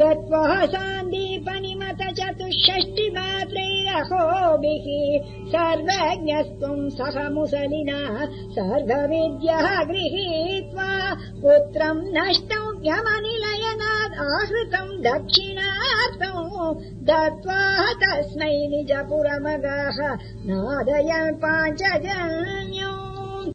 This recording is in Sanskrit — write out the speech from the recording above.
गत्वा सान्दीपनिमत चतुष्षष्टिमात्रैरहोभिः चतुष्षष्टि मात्रैरहोभिः सर्वज्ञस्त्वम् सह मुसलिना सर्वविद्यः गृहीत्वा पुत्रम् नष्टव्यमनिलयनाद् आहृतम् दक्षिणार्थम् दत्त्वा तस्मै निजपुरमगाः नादयन् पाञ्चजन्य